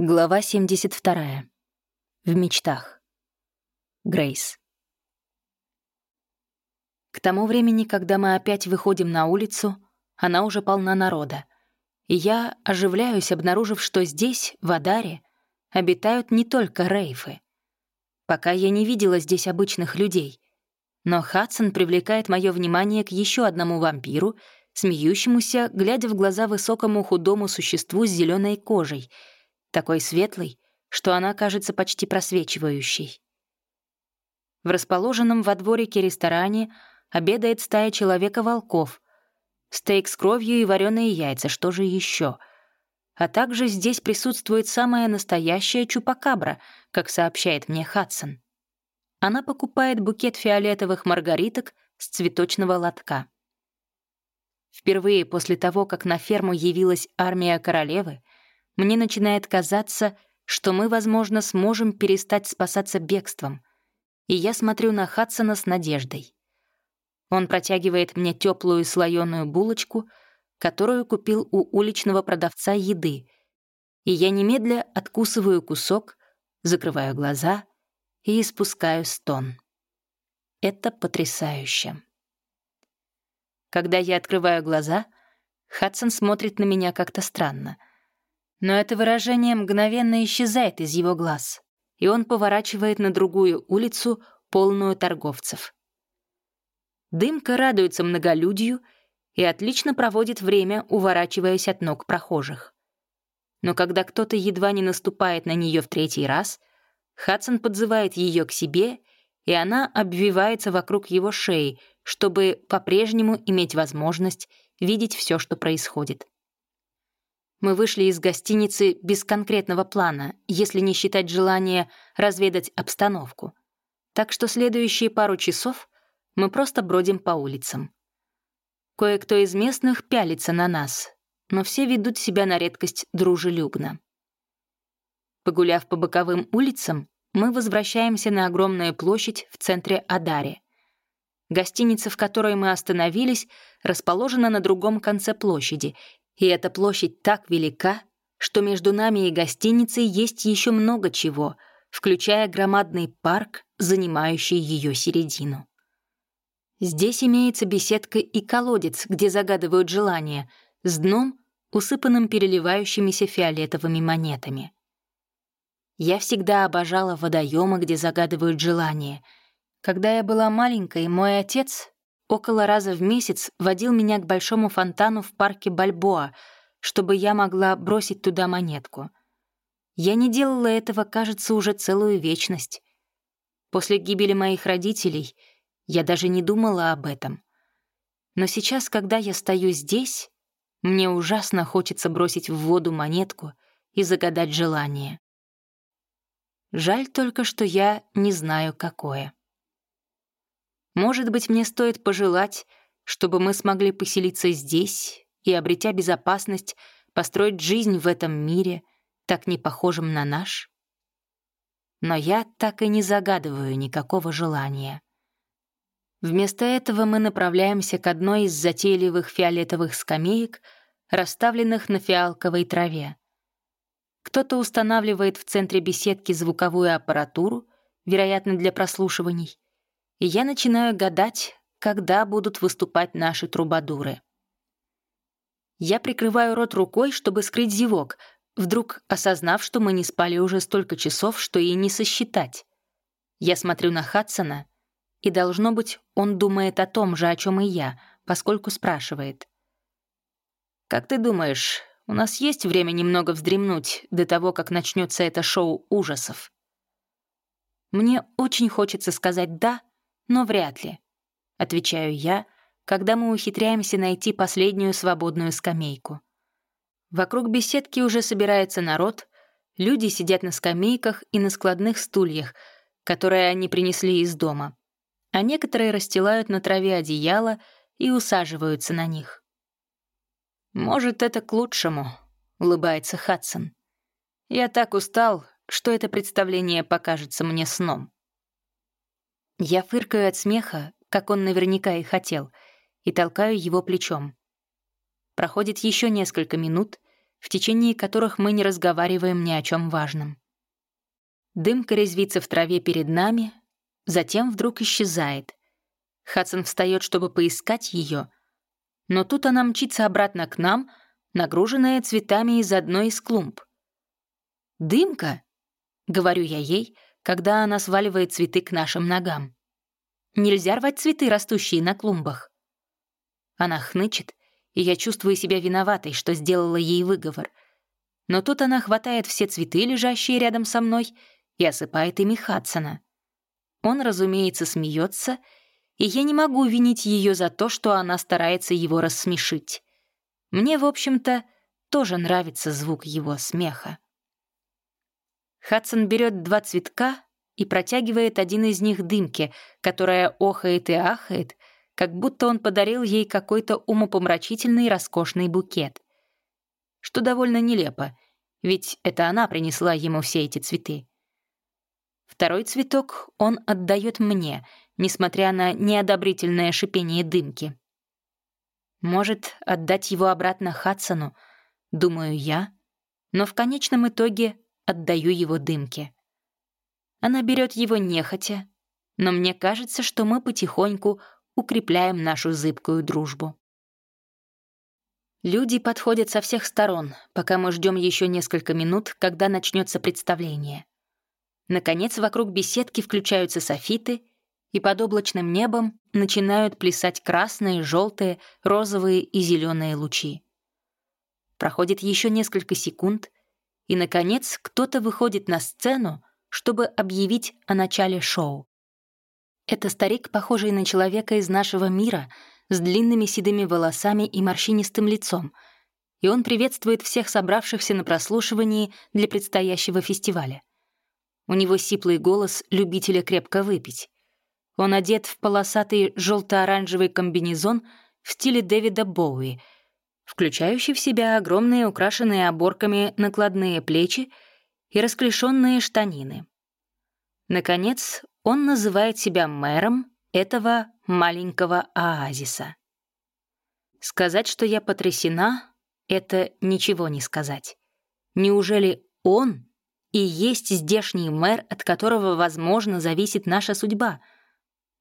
Глава 72. В мечтах. Грейс. К тому времени, когда мы опять выходим на улицу, она уже полна народа. И я оживляюсь, обнаружив, что здесь, в Адаре, обитают не только рейфы. Пока я не видела здесь обычных людей. Но Хадсон привлекает мое внимание к еще одному вампиру, смеющемуся, глядя в глаза высокому худому существу с зеленой кожей — такой светлый, что она кажется почти просвечивающей. В расположенном во дворике ресторане обедает стая человека-волков, стейк с кровью и вареные яйца, что же еще? А также здесь присутствует самая настоящая чупакабра, как сообщает мне Хадсон. Она покупает букет фиолетовых маргариток с цветочного лотка. Впервые после того, как на ферму явилась армия королевы, мне начинает казаться, что мы, возможно, сможем перестать спасаться бегством. И я смотрю на Хадсона с надеждой. Он протягивает мне теплую слоеную булочку, которую купил у уличного продавца еды, и я немедля откусываю кусок, закрываю глаза и испускаю стон. Это потрясающе. Когда я открываю глаза, Хадсон смотрит на меня как-то странно — но это выражение мгновенно исчезает из его глаз, и он поворачивает на другую улицу, полную торговцев. Дымка радуется многолюдью и отлично проводит время, уворачиваясь от ног прохожих. Но когда кто-то едва не наступает на нее в третий раз, Хадсон подзывает ее к себе, и она обвивается вокруг его шеи, чтобы по-прежнему иметь возможность видеть все, что происходит. Мы вышли из гостиницы без конкретного плана, если не считать желания разведать обстановку. Так что следующие пару часов мы просто бродим по улицам. Кое-кто из местных пялится на нас, но все ведут себя на редкость дружелюбно. Погуляв по боковым улицам, мы возвращаемся на огромную площадь в центре Адари. Гостиница, в которой мы остановились, расположена на другом конце площади и эта площадь так велика, что между нами и гостиницей есть еще много чего, включая громадный парк, занимающий ее середину. Здесь имеется беседка и колодец, где загадывают желания, с дном, усыпанным переливающимися фиолетовыми монетами. Я всегда обожала водоемы, где загадывают желания. Когда я была маленькой, мой отец, около раза в месяц водил меня к большому фонтану в парке Бальбоа, чтобы я могла бросить туда монетку. Я не делала этого, кажется, уже целую вечность. После гибели моих родителей я даже не думала об этом. Но сейчас, когда я стою здесь, мне ужасно хочется бросить в воду монетку и загадать желание. Жаль только, что я не знаю, какое. Может быть, мне стоит пожелать, чтобы мы смогли поселиться здесь и, обретя безопасность, построить жизнь в этом мире, так не похожем на наш? Но я так и не загадываю никакого желания. Вместо этого мы направляемся к одной из затейливых фиолетовых скамеек, расставленных на фиалковой траве. Кто-то устанавливает в центре беседки звуковую аппаратуру, вероятно, для прослушиваний, и я начинаю гадать, когда будут выступать наши трубадуры. Я прикрываю рот рукой, чтобы скрыть зевок, вдруг осознав, что мы не спали уже столько часов, что и не сосчитать. Я смотрю на Хадсона, и, должно быть, он думает о том же, о чем и я, поскольку спрашивает. «Как ты думаешь, у нас есть время немного вздремнуть до того, как начнется это шоу ужасов?» Мне очень хочется сказать «да», но вряд ли», — отвечаю я, когда мы ухитряемся найти последнюю свободную скамейку. Вокруг беседки уже собирается народ, люди сидят на скамейках и на складных стульях, которые они принесли из дома, а некоторые расстилают на траве одеяло и усаживаются на них. «Может, это к лучшему», — улыбается Хадсон. «Я так устал, что это представление покажется мне сном». Я фыркаю от смеха, как он наверняка и хотел, и толкаю его плечом. Проходит еще несколько минут, в течение которых мы не разговариваем ни о чем важном. Дымка резвится в траве перед нами, затем вдруг исчезает. Хадсон встает, чтобы поискать ее, но тут она мчится обратно к нам, нагруженная цветами из одной из клумб. «Дымка!» — говорю я ей, когда она сваливает цветы к нашим ногам. «Нельзя рвать цветы, растущие на клумбах». Она хнычет, и я чувствую себя виноватой, что сделала ей выговор. Но тут она хватает все цветы, лежащие рядом со мной, и осыпает ими Хадсона. Он, разумеется, смеется, и я не могу винить ее за то, что она старается его рассмешить. Мне, в общем-то, тоже нравится звук его смеха. Хадсон берет два цветка и протягивает один из них дымке, которая охает и ахает, как будто он подарил ей какой-то умопомрачительный роскошный букет. Что довольно нелепо, ведь это она принесла ему все эти цветы. Второй цветок он отдает мне, несмотря на неодобрительное шипение дымки. Может, отдать его обратно Хадсону, думаю я, но в конечном итоге отдаю его дымке. Она берет его нехотя, но мне кажется, что мы потихоньку укрепляем нашу зыбкую дружбу. Люди подходят со всех сторон, пока мы ждем еще несколько минут, когда начнется представление. Наконец, вокруг беседки включаются софиты, и под облачным небом начинают плясать красные, желтые, розовые и зеленые лучи. Проходит еще несколько секунд, и, наконец, кто-то выходит на сцену, чтобы объявить о начале шоу. Это старик, похожий на человека из нашего мира, с длинными седыми волосами и морщинистым лицом, и он приветствует всех собравшихся на прослушивании для предстоящего фестиваля. У него сиплый голос любителя крепко выпить. Он одет в полосатый желто-оранжевый комбинезон в стиле Дэвида Боуи, включающий в себя огромные украшенные оборками накладные плечи и расклешенные штанины. Наконец, он называет себя мэром этого маленького оазиса. Сказать, что я потрясена, это ничего не сказать. Неужели он и есть здешний мэр, от которого, возможно, зависит наша судьба?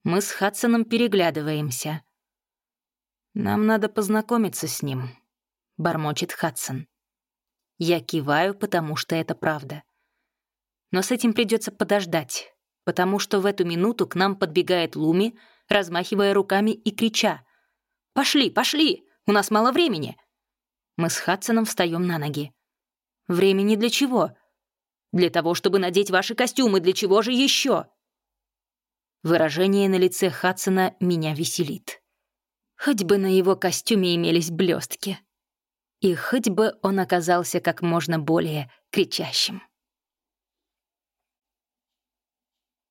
Мы с Хадсоном переглядываемся. «Нам надо познакомиться с ним», — бормочет Хадсон. Я киваю, потому что это правда. Но с этим придется подождать потому что в эту минуту к нам подбегает Луми, размахивая руками и крича. «Пошли, пошли! У нас мало времени!» Мы с Хадсоном встаем на ноги. «Времени для чего?» «Для того, чтобы надеть ваши костюмы. Для чего же еще?» Выражение на лице Хадсона меня веселит. Хоть бы на его костюме имелись блестки. И хоть бы он оказался как можно более кричащим.